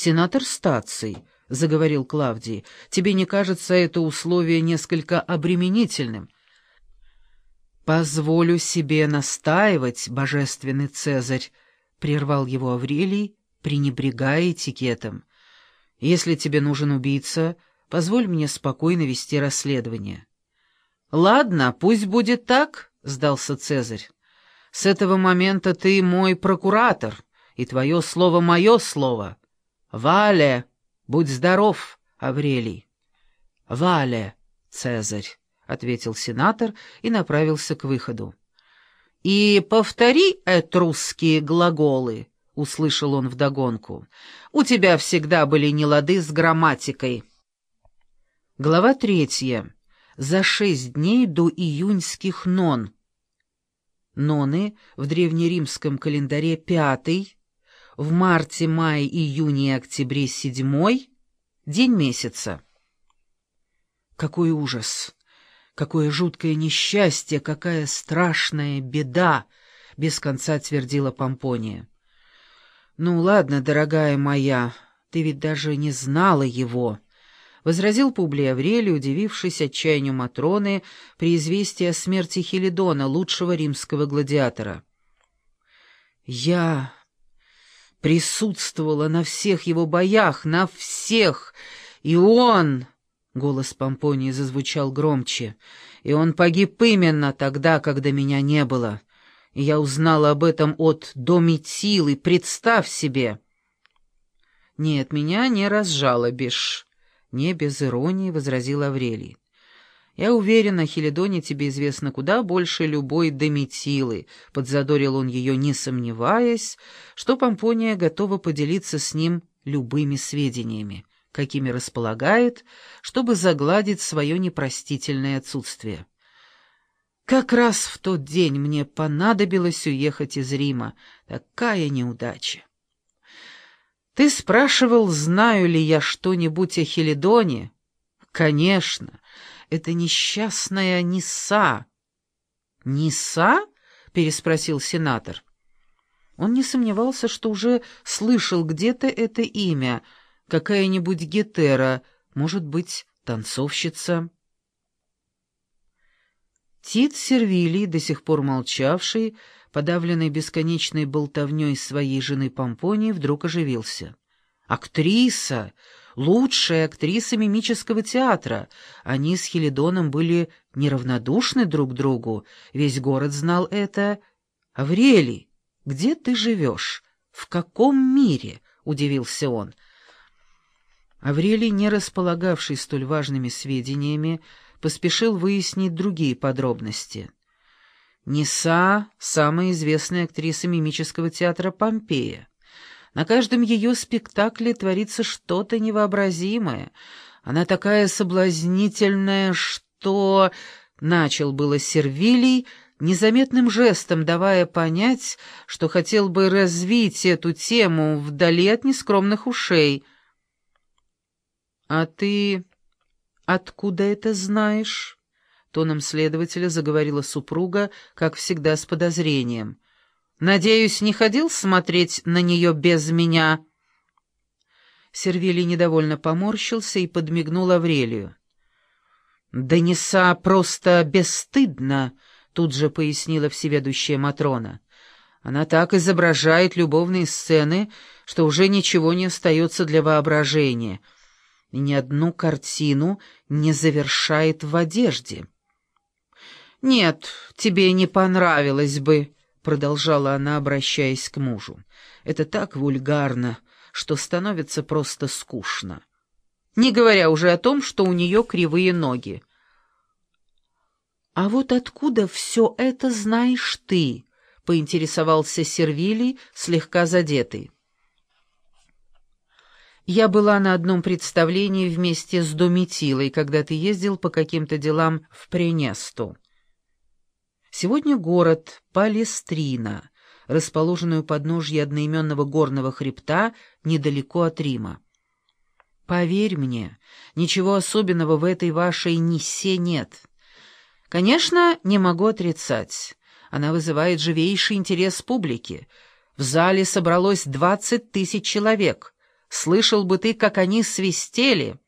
сенатор Стаций», — заговорил Клавдий, — «тебе не кажется это условие несколько обременительным?» «Позволю себе настаивать, божественный Цезарь», — прервал его Аврелий, пренебрегая этикетом. «Если тебе нужен убийца, позволь мне спокойно вести расследование». «Ладно, пусть будет так», — сдался Цезарь. «С этого момента ты мой прокуратор, и твое слово — мое слово. Вале, будь здоров, Аврелий». «Вале, Цезарь», — ответил сенатор и направился к выходу. «И повтори этрусские глаголы», — услышал он вдогонку. «У тебя всегда были нелады с грамматикой». Глава третья за шесть дней до июньских нон. Ноны в древнеримском календаре пятый, в марте, мае, июне и октябре седьмой, день месяца. Какой ужас! Какое жуткое несчастье, какая страшная беда! Без конца твердила Помпония. Ну ладно, дорогая моя, ты ведь даже не знала его. — возразил Публий Аврелий, удивившись отчаянию Матроны при известии о смерти Хелидона, лучшего римского гладиатора. «Я присутствовала на всех его боях, на всех, и он...» — голос Помпонии зазвучал громче. «И он погиб именно тогда, когда меня не было. И я узнала об этом от Домитилы, представь себе!» «Нет, меня не разжалобишь». Не без иронии возразил Аврелий. «Я уверен, о Хелидоне тебе известно куда больше любой Дометилы», — подзадорил он ее, не сомневаясь, что Помпония готова поделиться с ним любыми сведениями, какими располагает, чтобы загладить свое непростительное отсутствие. «Как раз в тот день мне понадобилось уехать из Рима. Такая неудача!» Ты спрашивал, знаю ли я что-нибудь о Хелидоне? Конечно, это несчастная Ниса. Ниса? переспросил сенатор. Он не сомневался, что уже слышал где-то это имя, какая-нибудь гетера, может быть, танцовщица. Тит Сервилий, до сих пор молчавший, подавленный бесконечной болтовней своей жены Помпонии, вдруг оживился. «Актриса! Лучшая актриса мимического театра! Они с Хелидоном были неравнодушны друг другу, весь город знал это. Аврелий, где ты живешь? В каком мире?» — удивился он. Аврелий, не располагавший столь важными сведениями, поспешил выяснить другие подробности. Неса — самая известная актриса мимического театра Помпея. На каждом ее спектакле творится что-то невообразимое. Она такая соблазнительная, что... Начал было Сервилий, незаметным жестом давая понять, что хотел бы развить эту тему вдали от нескромных ушей. «А ты откуда это знаешь?» Тоном следователя заговорила супруга, как всегда с подозрением. «Надеюсь, не ходил смотреть на нее без меня?» Сервилий недовольно поморщился и подмигнул Аврелию. «Даниса просто бесстыдно», — тут же пояснила всеведущая Матрона. «Она так изображает любовные сцены, что уже ничего не остается для воображения, ни одну картину не завершает в одежде». «Нет, тебе не понравилось бы», — продолжала она, обращаясь к мужу. «Это так вульгарно, что становится просто скучно. Не говоря уже о том, что у нее кривые ноги». «А вот откуда все это знаешь ты?» — поинтересовался Сервилий, слегка задетый. «Я была на одном представлении вместе с Домитилой, когда ты ездил по каким-то делам в Пренесту. Сегодня город Палестрина, расположенный у подножья одноименного горного хребта недалеко от Рима. Поверь мне, ничего особенного в этой вашей Нисе нет. Конечно, не могу отрицать. Она вызывает живейший интерес публики. В зале собралось двадцать тысяч человек. Слышал бы ты, как они свистели!»